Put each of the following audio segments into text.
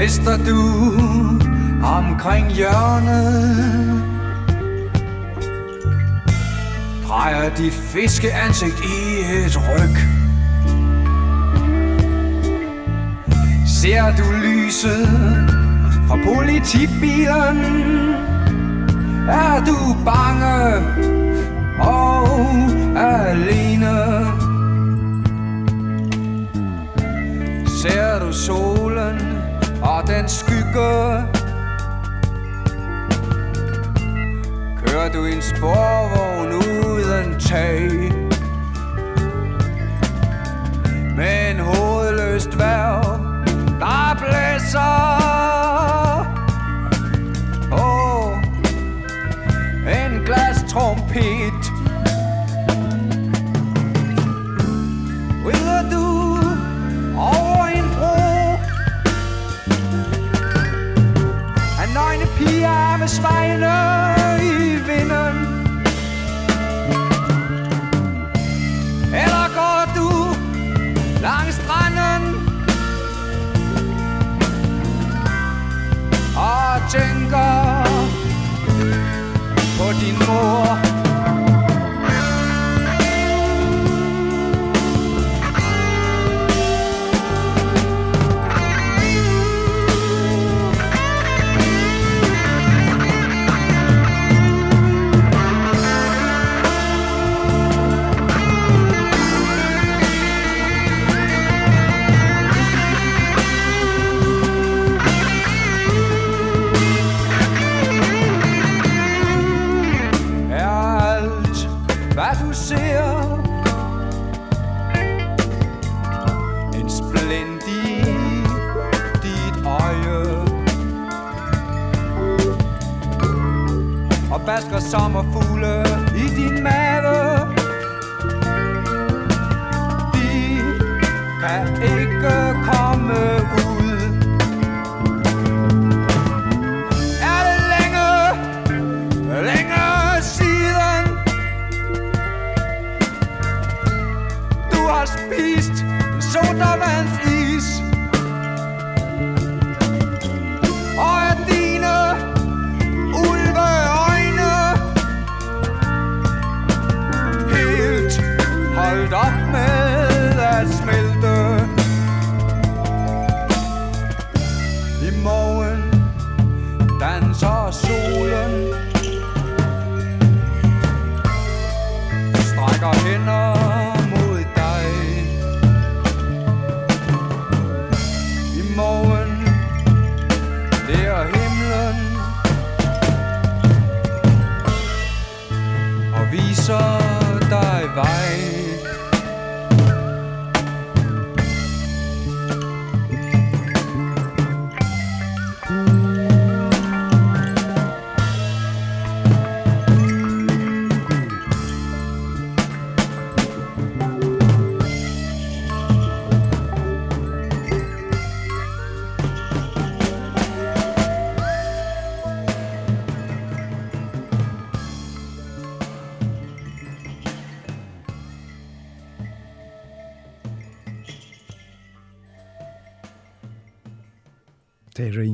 Mister du omkring hjørnet. Drejer dit fiskeansigt i et ryg. Ser du lyset fra politibilen? Er du bange og alene? Ser du solen? Og den skygge. Kører du en sporvogn uden tag? Med en hovedløst værv, der blæser.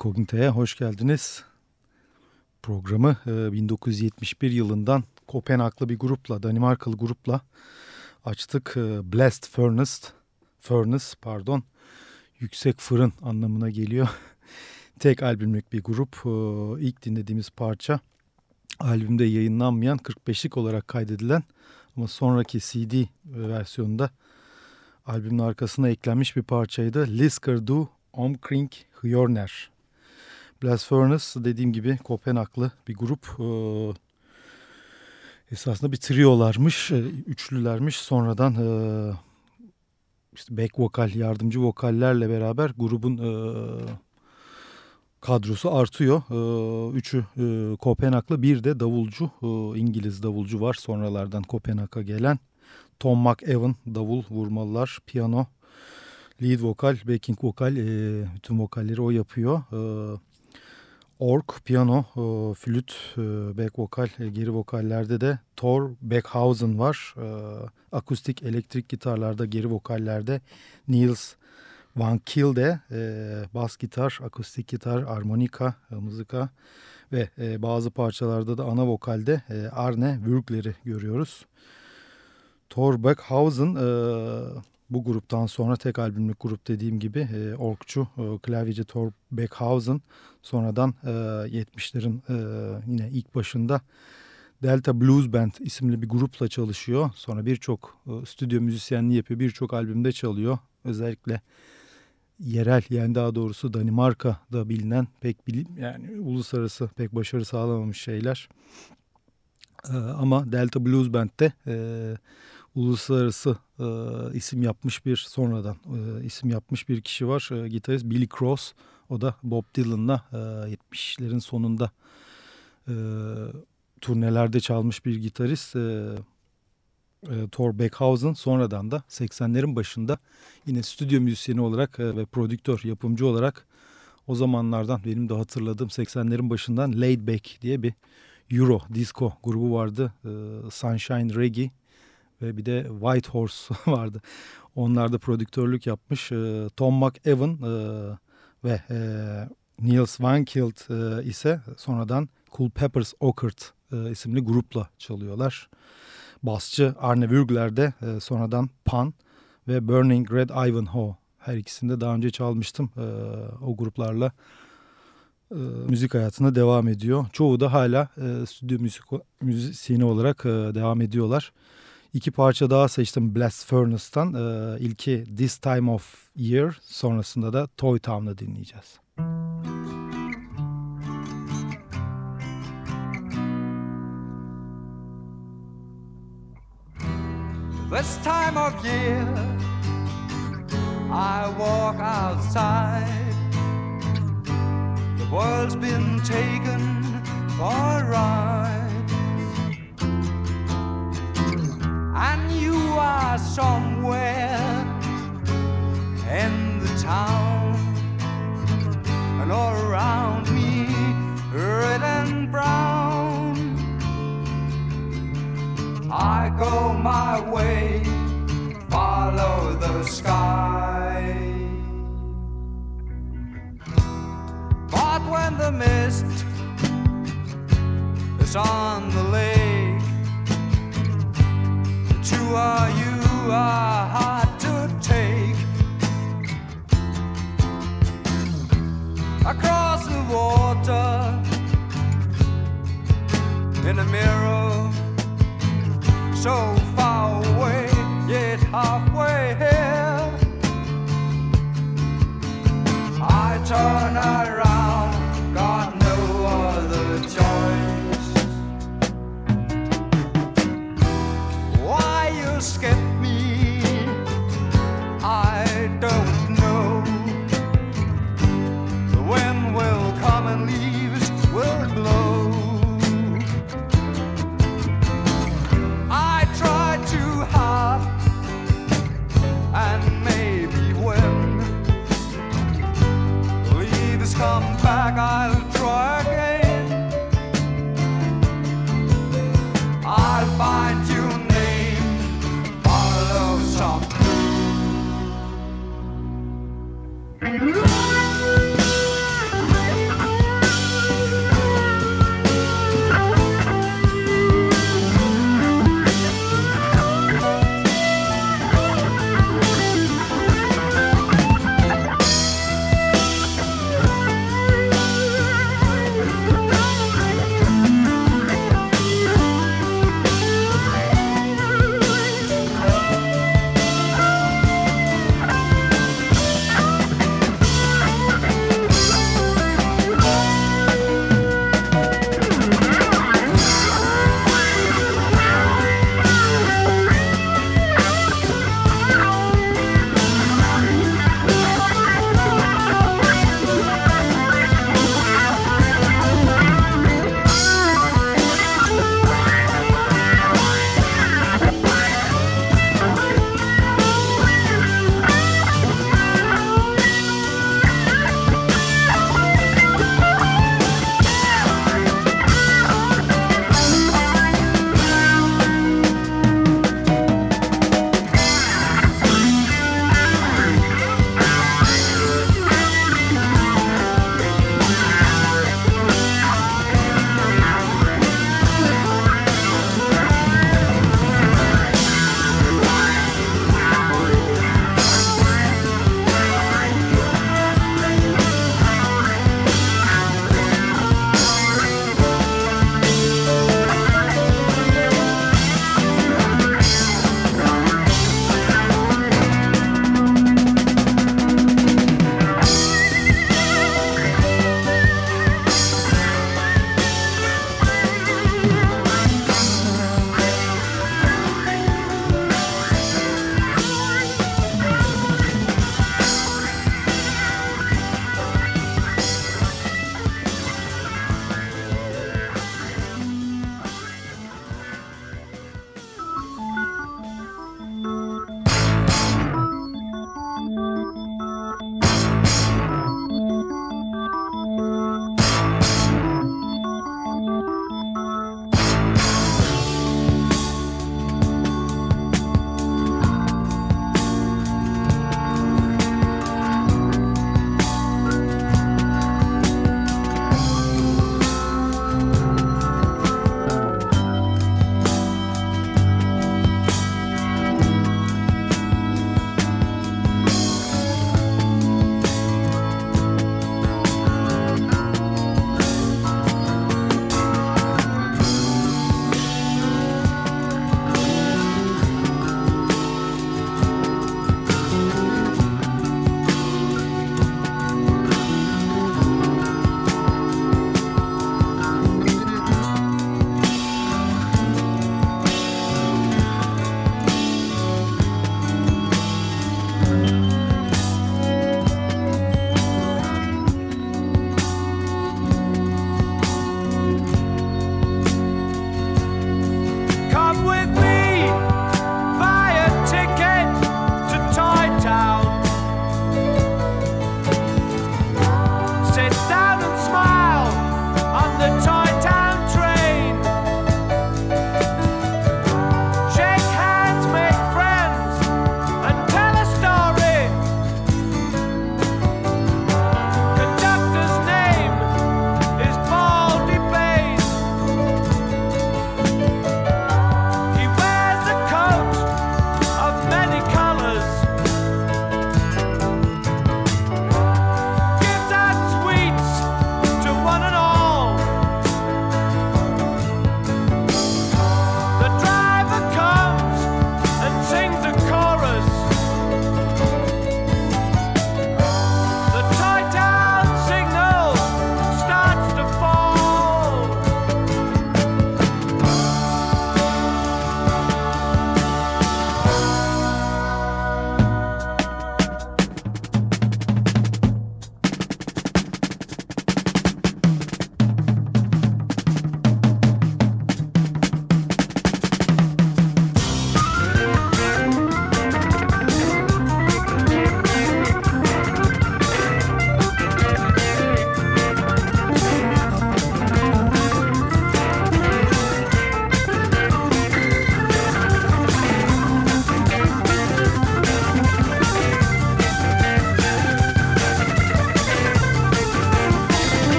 Incognita'ya hoş geldiniz. Programı 1971 e, yılından Kopenhaglı bir grupla, Danimarkalı grupla açtık. E, Blast Furnace, Furnace pardon, yüksek fırın anlamına geliyor. Tek albümlük bir grup. E, ilk dinlediğimiz parça albümde yayınlanmayan 45'lik olarak kaydedilen ama sonraki CD versiyonunda albümün arkasına eklenmiş bir parçaydı. Lisker Du Omkring Hjörner. Blast Furnace dediğim gibi Kopenhaglı bir grup. Ee, esasında bir triolarmış, e, üçlülermiş. Sonradan e, işte back vokal, yardımcı vokallerle beraber grubun e, kadrosu artıyor. E, üçü e, Kopenhaglı, bir de davulcu, e, İngiliz davulcu var sonralardan Kopenhag'a gelen. Tom McEwan davul vurmalılar, piyano, lead vokal, backing vokal, e, bütün vokalleri o yapıyor. E, ork, piyano, e, flüt, e, back vokal, e, geri vokallerde de Thor Beckhausen var. Akustik, elektrik gitarlarda, geri vokallerde Niels Van Kilde e, bas gitar, akustik gitar, armonika, e, mızıka ve bazı parçalarda da ana vokalde Arne Würgler'i görüyoruz. Thor Beckhausen bu gruptan sonra tek albümlük grup dediğim gibi e, orkçu, e, klavyeci Thor Beckhausen sonradan e, 70'lerin e, yine ilk başında Delta Blues Band isimli bir grupla çalışıyor. Sonra birçok e, stüdyo müzisyenliği yapıyor, birçok albümde çalıyor. Özellikle yerel yani daha doğrusu Danimarka'da bilinen pek bilim yani uluslararası pek başarı sağlamamış şeyler. Ee, ama Delta Blues Band'de e, uluslararası e, isim yapmış bir sonradan e, isim yapmış bir kişi var. E, gitarist Billy Cross. O da Bob Dylan'la e, 70'lerin sonunda e, turnelerde çalmış bir gitarist. E, e, Thor Beckhausen sonradan da 80'lerin başında yine stüdyo müzisyeni olarak e, ve prodüktör, yapımcı olarak o zamanlardan benim de hatırladığım 80'lerin başından Laid Back diye bir Euro disco grubu vardı. E, Sunshine Reggae ve bir de White Horse vardı. Onlar da prodüktörlük yapmış. E, Tom McEwan e, ve e, Neil Swankild e, ise sonradan Cool Peppers e, isimli grupla çalıyorlar. Basçı Arne Würgler de e, sonradan Pan ve Burning Red Ivanhoe her ikisinde daha önce çalmıştım. O gruplarla müzik hayatına devam ediyor. Çoğu da hala e, stüdyo müzik müzisyeni olarak devam ediyorlar. İki parça daha seçtim Blast Furnace'tan. E, ilki This Time of Year sonrasında da Toy Town'ı dinleyeceğiz. This time of year, I walk outside. The world's been taken for a ride, are somewhere in the town, and all around me, red and brown. I go my way, follow the sky. But when the mist is on the lake, the two you to take. Across the water in a mirror so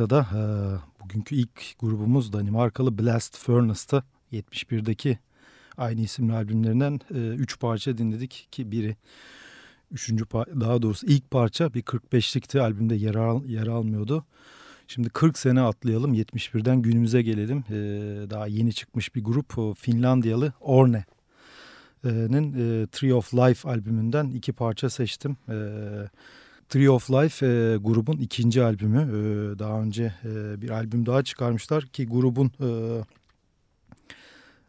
Incognita'da e, bugünkü ilk grubumuz Danimarkalı Blast Furnace'tı. 71'deki aynı isimli albümlerinden 3 e, parça dinledik ki biri üçüncü daha doğrusu ilk parça bir 45'likti albümde yer, al, yer almıyordu. Şimdi 40 sene atlayalım 71'den günümüze gelelim. Ee, daha yeni çıkmış bir grup Finlandiyalı Orne'nin e, Tree of Life albümünden iki parça seçtim. E, Tree of Life e, grubun ikinci albümü. E, daha önce e, bir albüm daha çıkarmışlar ki grubun e,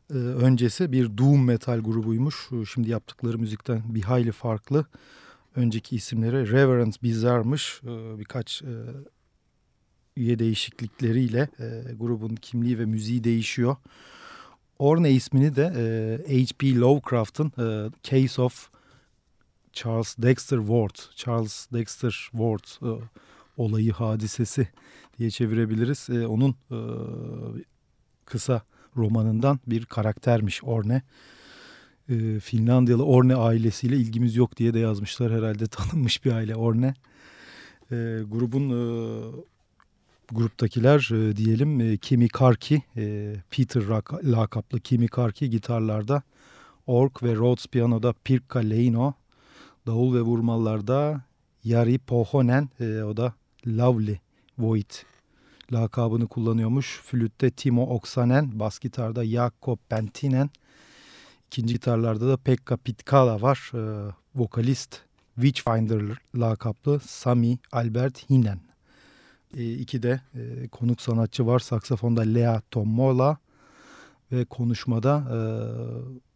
e, öncesi bir doom metal grubuymuş. Şimdi yaptıkları müzikten bir hayli farklı. Önceki isimleri Reverend Bizarre'mış. E, birkaç e, üye değişiklikleriyle e, grubun kimliği ve müziği değişiyor. Orne ismini de e, H.P. Lovecraft'ın e, Case of Charles Dexter Ward, Charles Dexter Ward e, olayı hadisesi diye çevirebiliriz. E, onun e, kısa romanından bir karaktermiş Orne. E, Finlandiyalı Orne ailesiyle ilgimiz yok diye de yazmışlar herhalde tanınmış bir aile Orne. E, grubun e, gruptakiler e, diyelim e, Kimi Karki, e, Peter lakaplı Kimi Karki gitarlarda, Ork ve Rhodes piyanoda Pirkka Leino, davul ve vurmalarda Yari Pohonen, e, o da Lovely Void lakabını kullanıyormuş. Flütte Timo Oksanen, bas gitarda Jakob Pentinen, ikinci gitarlarda da Pekka Pitkala var. E, vokalist Witchfinder lakaplı Sami Albert Hinen. E, iki de e, konuk sanatçı var. Saksafonda Lea Tomola ve konuşmada e,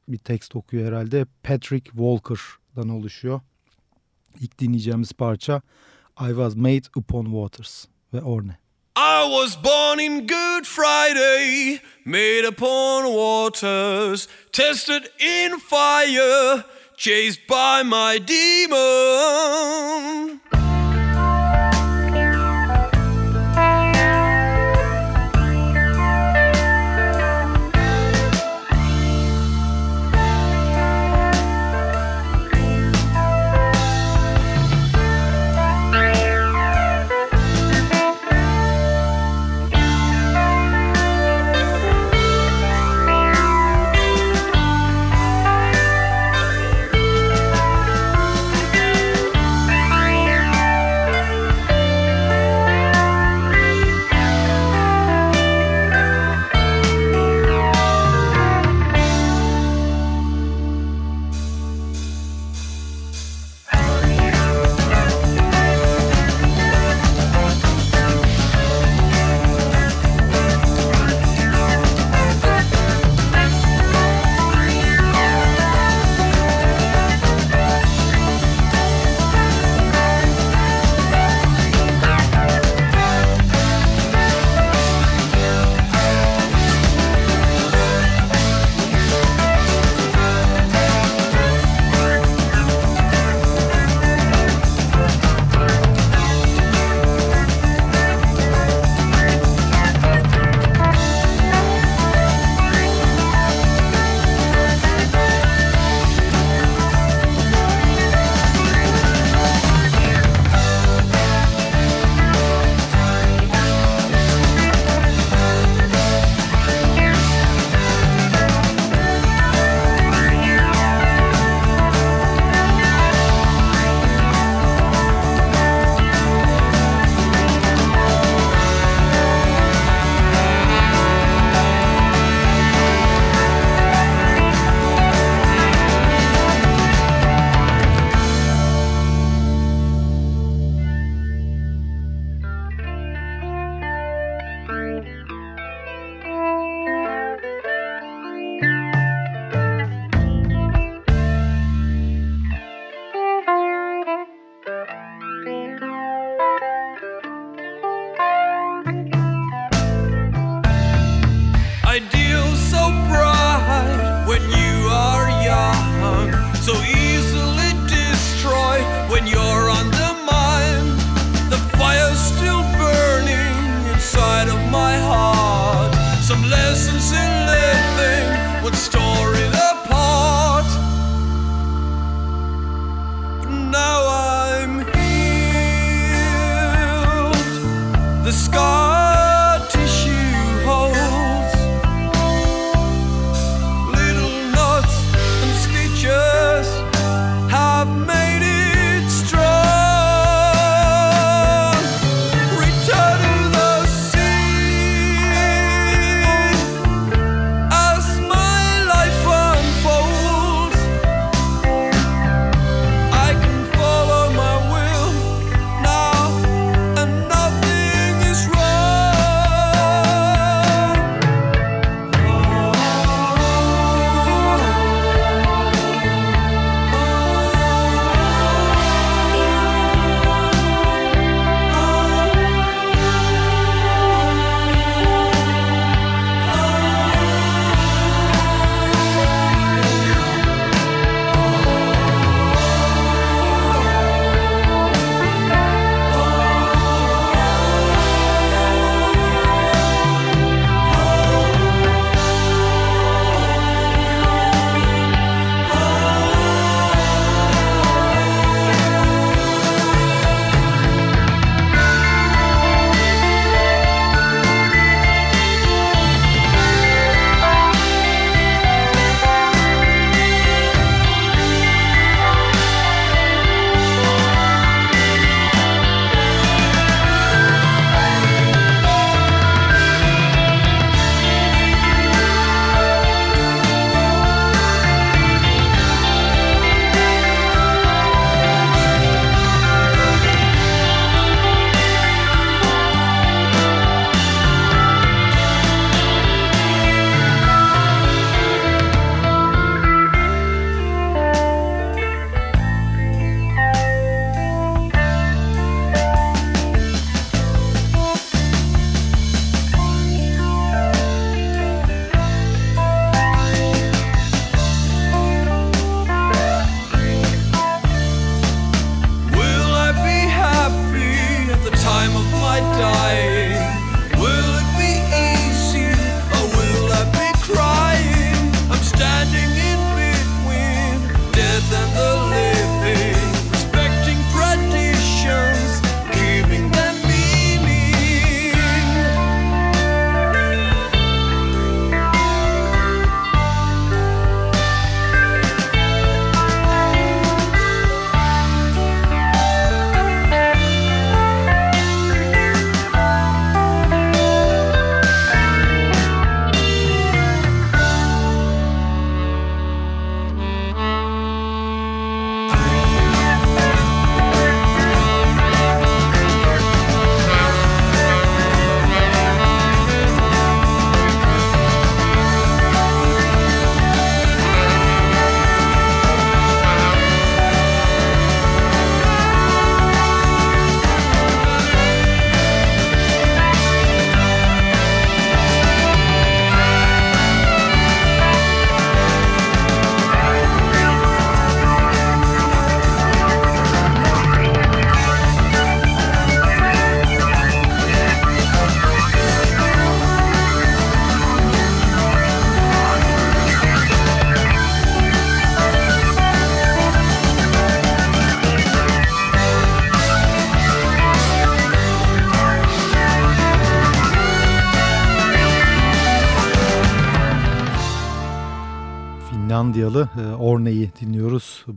bir tekst okuyor herhalde. Patrick Walker'dan oluşuyor. İlk dinleyeceğimiz parça I Was Made Upon Waters ve Orne. I was born in Good Friday, made upon waters, tested in fire, chased by my demon.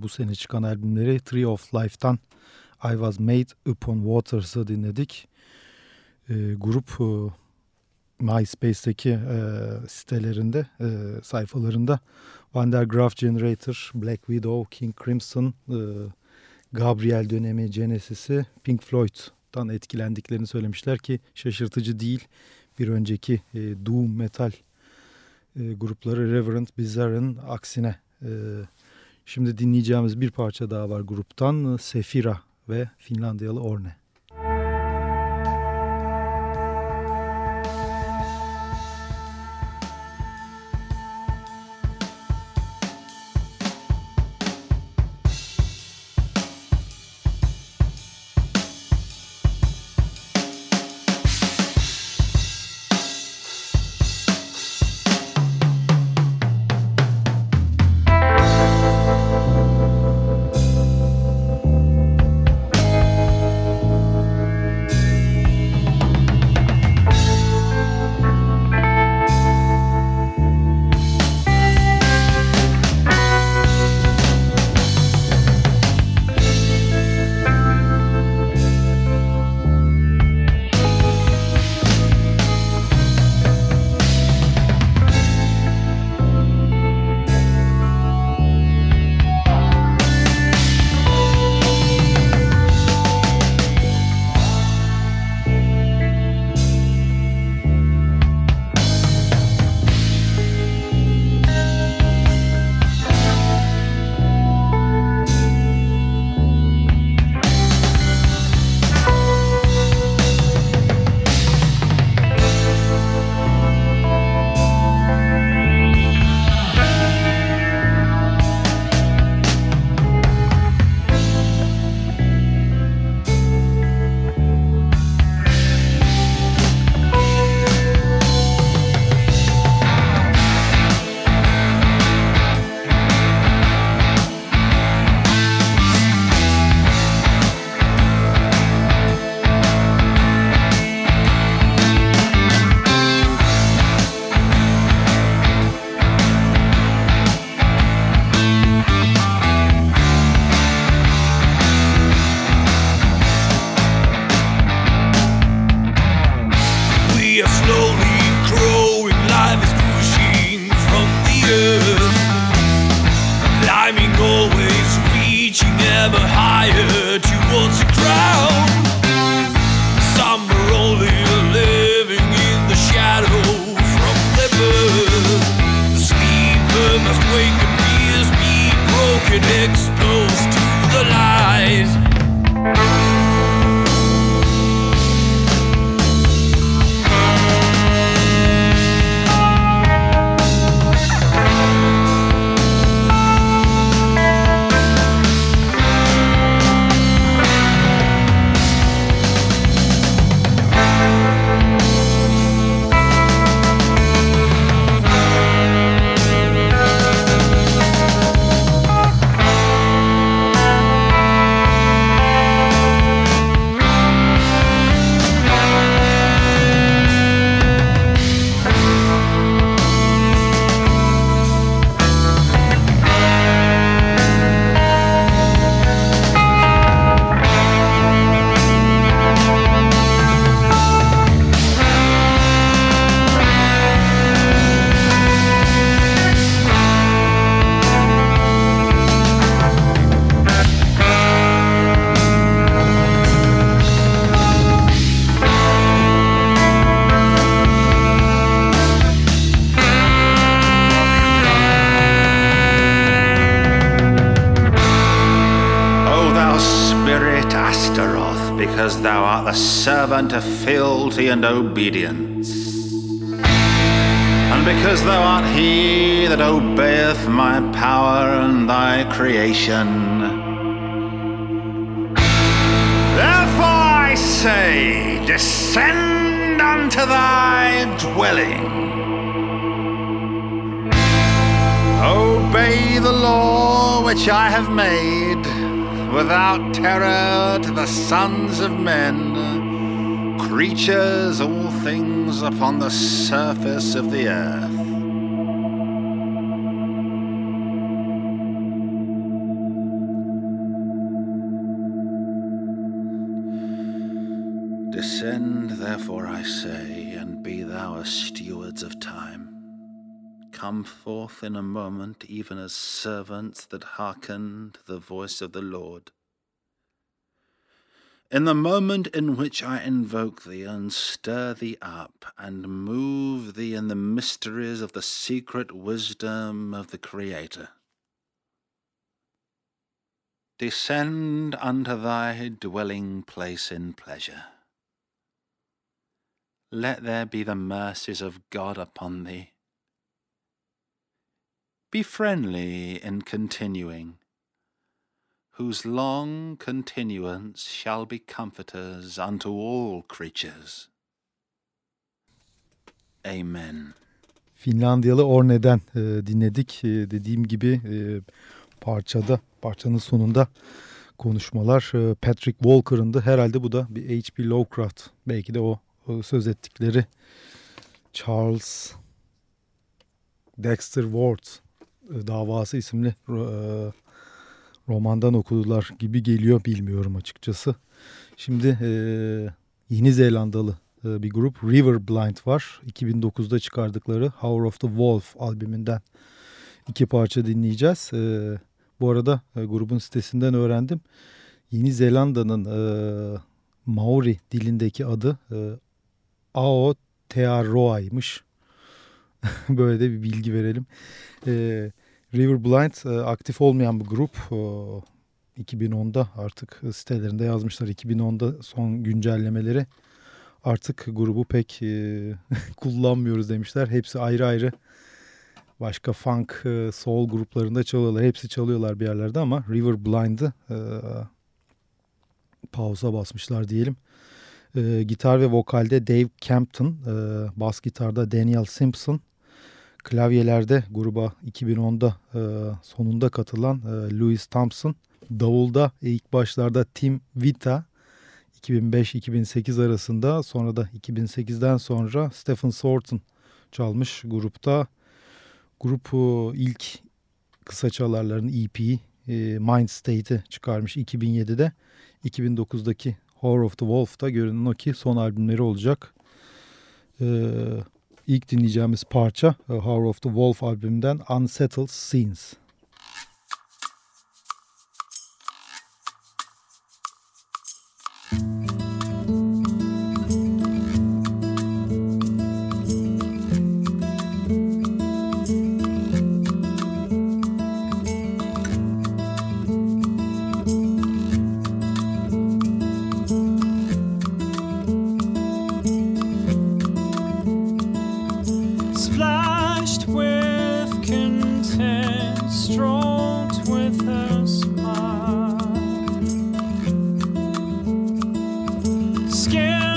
Bu sene çıkan albümleri Tree of Life'tan I Was Made Upon Waters'ı dinledik. E, grup e, MySpace'deki e, sitelerinde, e, sayfalarında Van der Graaf Generator, Black Widow, King Crimson, e, Gabriel dönemi Genesis'i Pink Floyd'dan etkilendiklerini söylemişler ki şaşırtıcı değil. Bir önceki e, Doom Metal e, grupları Reverend Bizarre'ın aksine. E, şimdi dinleyeceğimiz bir parça daha var gruptan Sefira ve Finlandiyalı Orne. And obedience. And because thou art he that obeyeth my power and thy creation. Therefore I say, descend unto thy dwelling. Obey the law which I have made without terror to the sons of men creatures, all things upon the surface of the earth. Descend, therefore, I say, and be thou a stewards of time. Come forth in a moment, even as servants that hearken to the voice of the Lord. In the moment in which I invoke thee and stir thee up and move thee in the mysteries of the secret wisdom of the Creator. Descend unto thy dwelling place in pleasure. Let there be the mercies of God upon thee. Be friendly in continuing, whose long continuance shall be comforters unto all creatures. Amen. Finlandiyalı Orne'den e, dinledik. E, dediğim gibi e, parçada, parçanın sonunda konuşmalar e, Patrick Walker'ındı. Herhalde bu da bir H.P. Lovecraft. Belki de o, o söz ettikleri Charles Dexter Ward e, davası isimli e, romandan okudular gibi geliyor bilmiyorum açıkçası. Şimdi e, Yeni Zelandalı e, bir grup River Blind var. 2009'da çıkardıkları Hour of the Wolf albümünden iki parça dinleyeceğiz. E, bu arada e, grubun sitesinden öğrendim. Yeni Zelanda'nın e, Maori dilindeki adı e, Aotearoa'ymış. Böyle de bir bilgi verelim. E, River Blind e, aktif olmayan bir grup. E, 2010'da artık sitelerinde yazmışlar. 2010'da son güncellemeleri artık grubu pek e, kullanmıyoruz demişler. Hepsi ayrı ayrı başka funk, e, soul gruplarında çalıyorlar. Hepsi çalıyorlar bir yerlerde ama River Blind'ı e, pauza basmışlar diyelim. E, gitar ve vokalde Dave Campton, e, bas gitarda Daniel Simpson, klavyelerde gruba 2010'da e, sonunda katılan e, Louis Thompson, davulda ilk başlarda Tim Vita, 2005-2008 arasında sonra da 2008'den sonra Stephen Sorton çalmış grupta. Grup ilk kısa çalarların EP'yi e, Mind State'i çıkarmış 2007'de. 2009'daki Horror of the Wolf'ta görünen o ki son albümleri olacak. Ee, ilk dinleyeceğimiz parça Horror of the Wolf albümünden Unsettled Scenes. scared.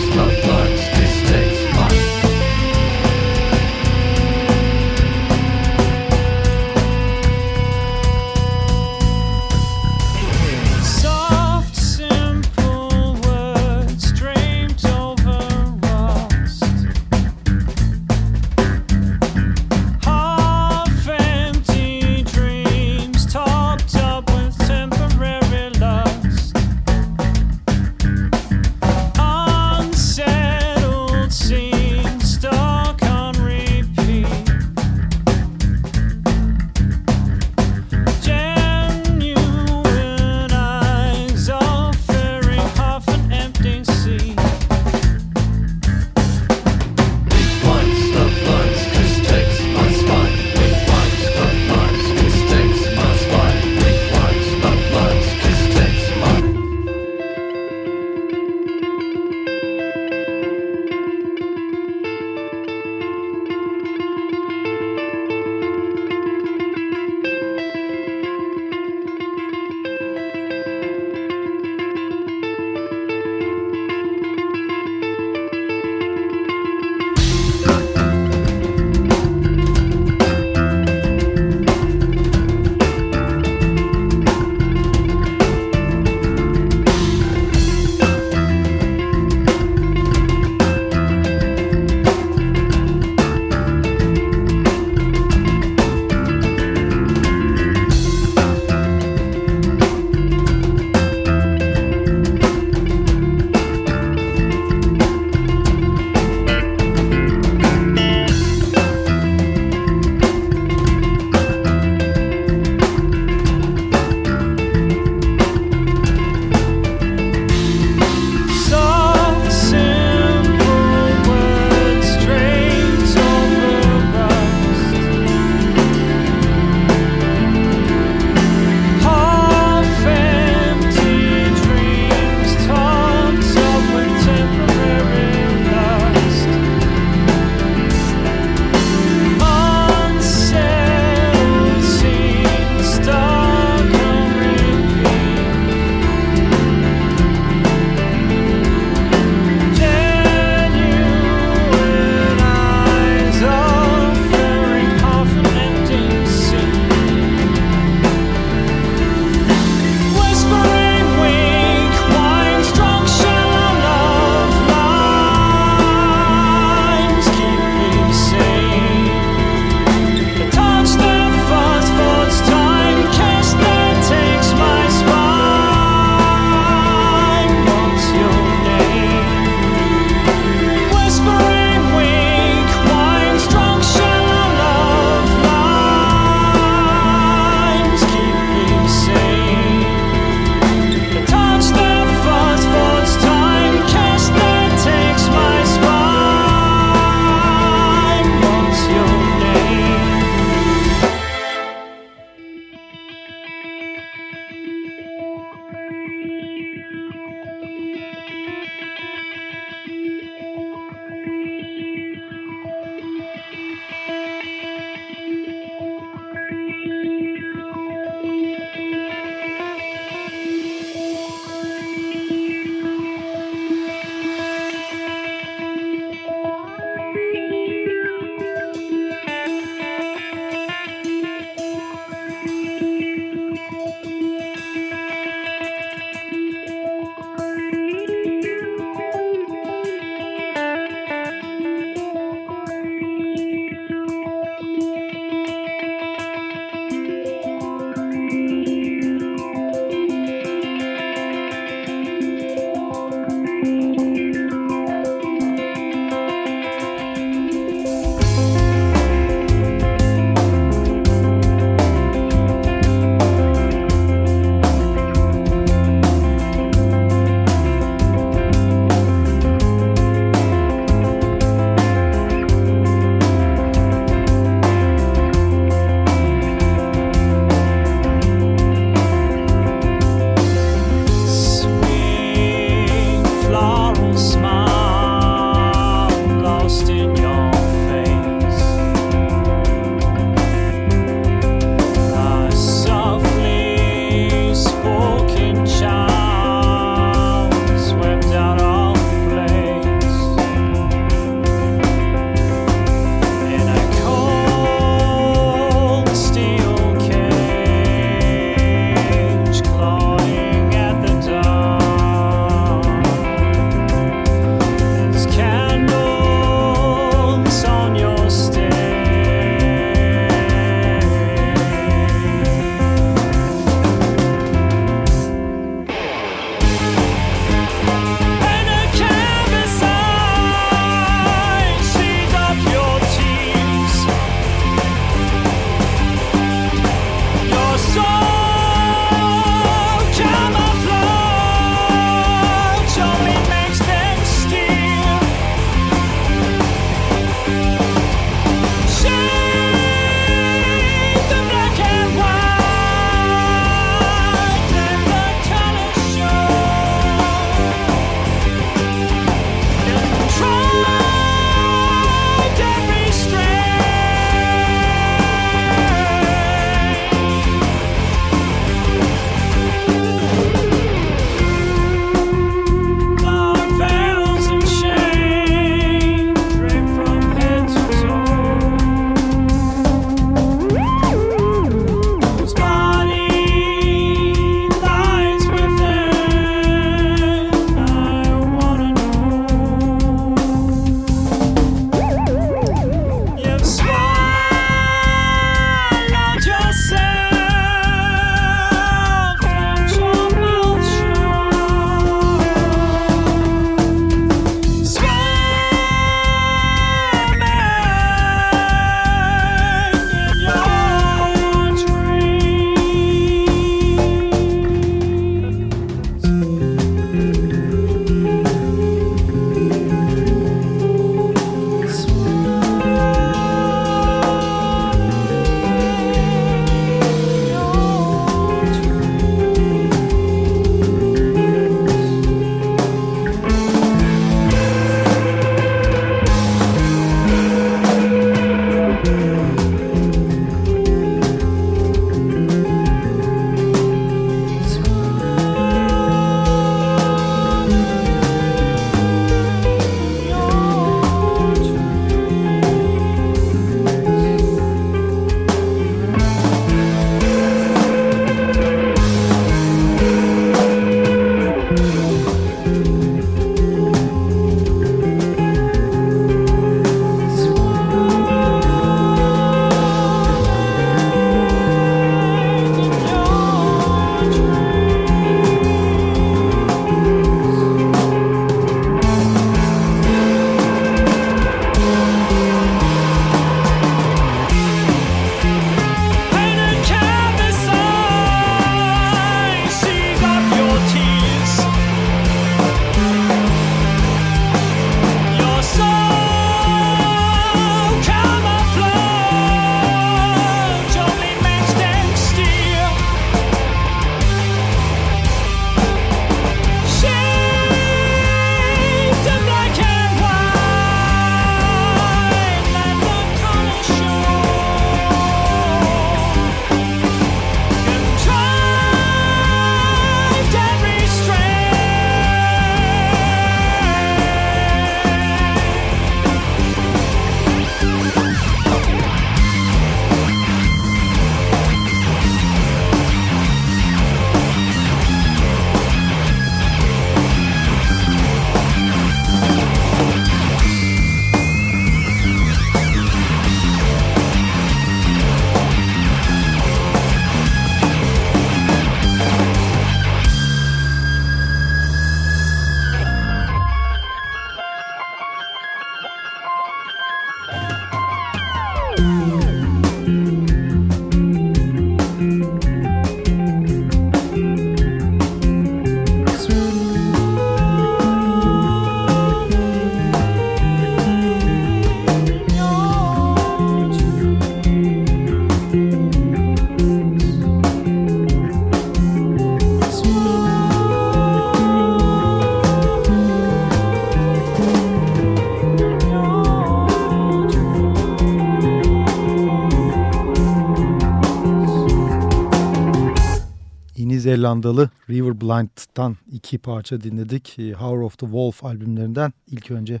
İrlandalı River Blind'dan iki parça dinledik. E, Hour of the Wolf albümlerinden ilk önce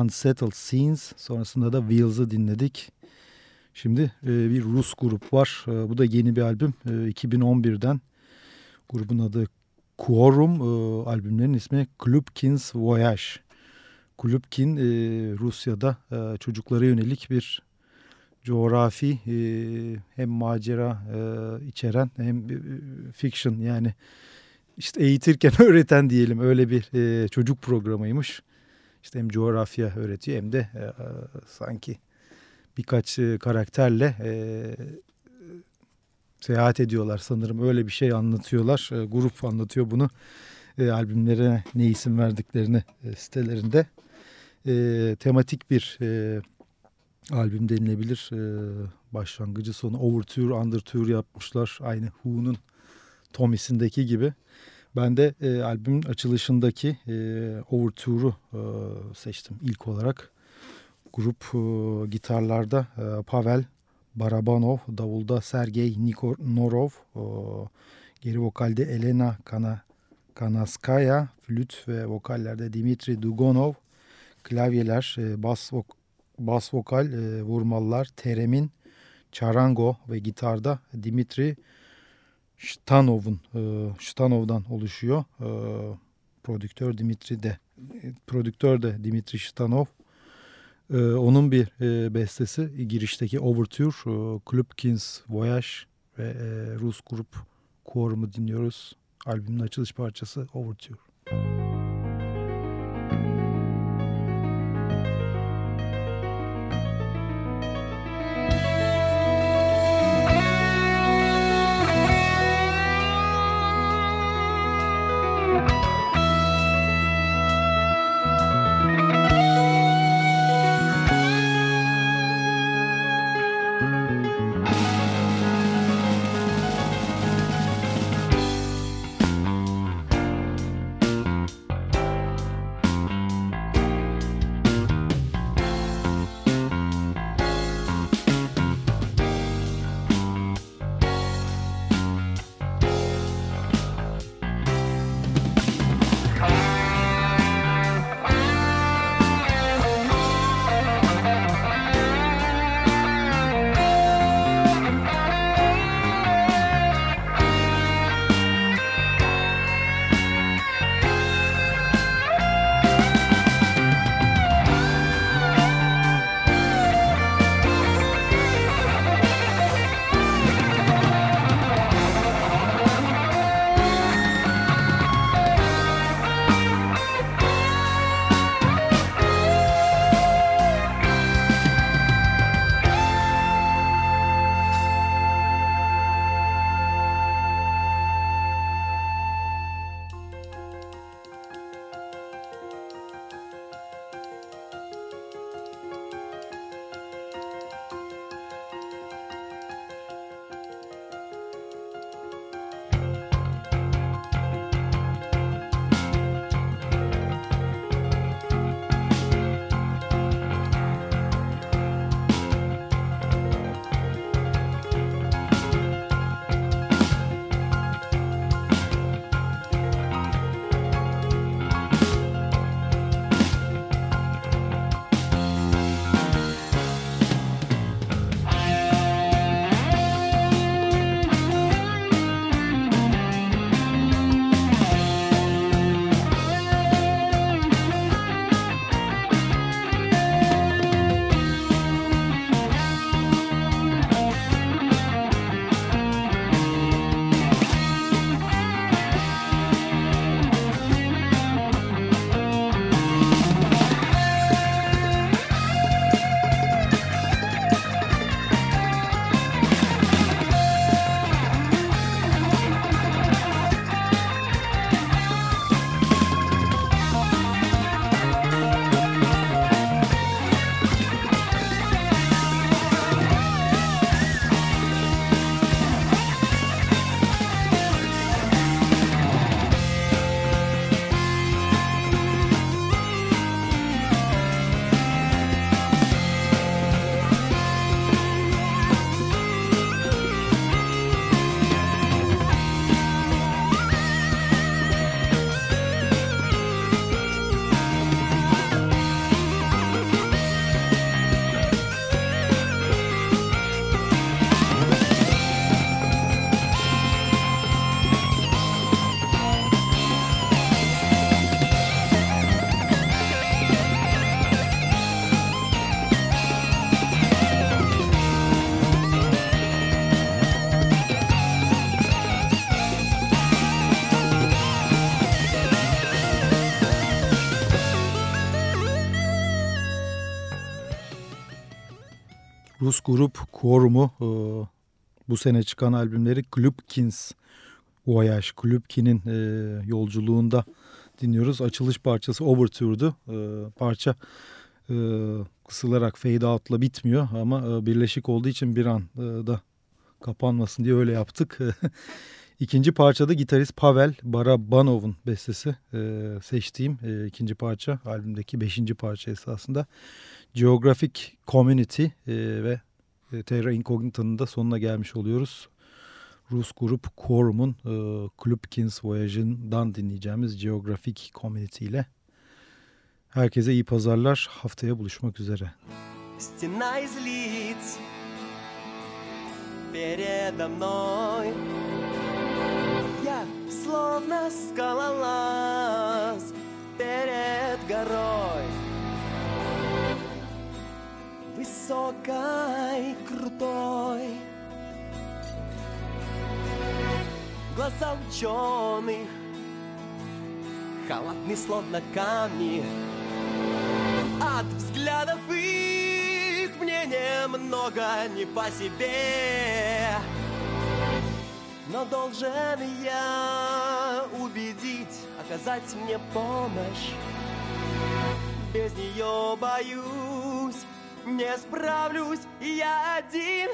Unsettled Scenes sonrasında da Wheels'ı dinledik. Şimdi e, bir Rus grup var. E, bu da yeni bir albüm. 2011'den grubun adı Quorum. Albümlerin ismi Klubkins Voyage. Klubkin Rusya'da çocuklara yönelik bir coğrafi e, hem macera e, içeren hem e, fiction yani işte eğitirken öğreten diyelim öyle bir çocuk programıymış. İşte hem coğrafya öğretiyor hem de sanki birkaç karakterle seyahat ediyorlar sanırım öyle bir şey anlatıyorlar. Grup anlatıyor bunu albümlere ne isim verdiklerini e, sitelerinde. Tematik bir e, albüm denilebilir. Ee, başlangıcı sonu overture, underture yapmışlar. Aynı Who'nun Tommy'sindeki gibi. Ben de e, albümün açılışındaki e, overture'u e, seçtim ilk olarak. Grup e, gitarlarda e, Pavel Barabanov, davulda Sergey Nikorov, e, geri vokalde Elena Kana, Kanaskaya, flüt ve vokallerde Dimitri Dugonov, klavyeler, e, bas vok bas vokal e, vurmalılar Terem'in Charango ve gitarda Dimitri Shtanov'un e, Shtanov'dan oluşuyor. E, prodüktör Dimitri de prodüktör de Dimitri Shtanov. E, onun bir e, bestesi girişteki Overture, e, Klubkins Voyage ve e, Rus grup Quorum'u dinliyoruz. Albümün açılış parçası Overture. Rus grup Quorum'u e, bu sene çıkan albümleri Klubkins Voyage, Klubkin'in e, yolculuğunda dinliyoruz. Açılış parçası Overture'du. E, parça kısılarak fade out'la bitmiyor ama birleşik olduğu için bir an da kapanmasın diye öyle yaptık. İkinci parçada gitarist Pavel Barabanov'un bestesi e, seçtiğim e, ikinci parça. Albümdeki beşinci parça esasında. Geographic Community e, ve e, Terra Incognita'nın da sonuna gelmiş oluyoruz. Rus grup Quorum'un e, Klubkins Voyage'ından dinleyeceğimiz Geographic Community ile. Herkese iyi pazarlar. Haftaya buluşmak üzere. Стена из лиц передо мной Я словно скалолаз перед горой Высокой, крутой. Глаза ученых Холодны, словно камни. От взглядов их мне немного не по себе. Но должен я убедить, оказать мне помощь. Без нее, боюсь, не справлюсь я один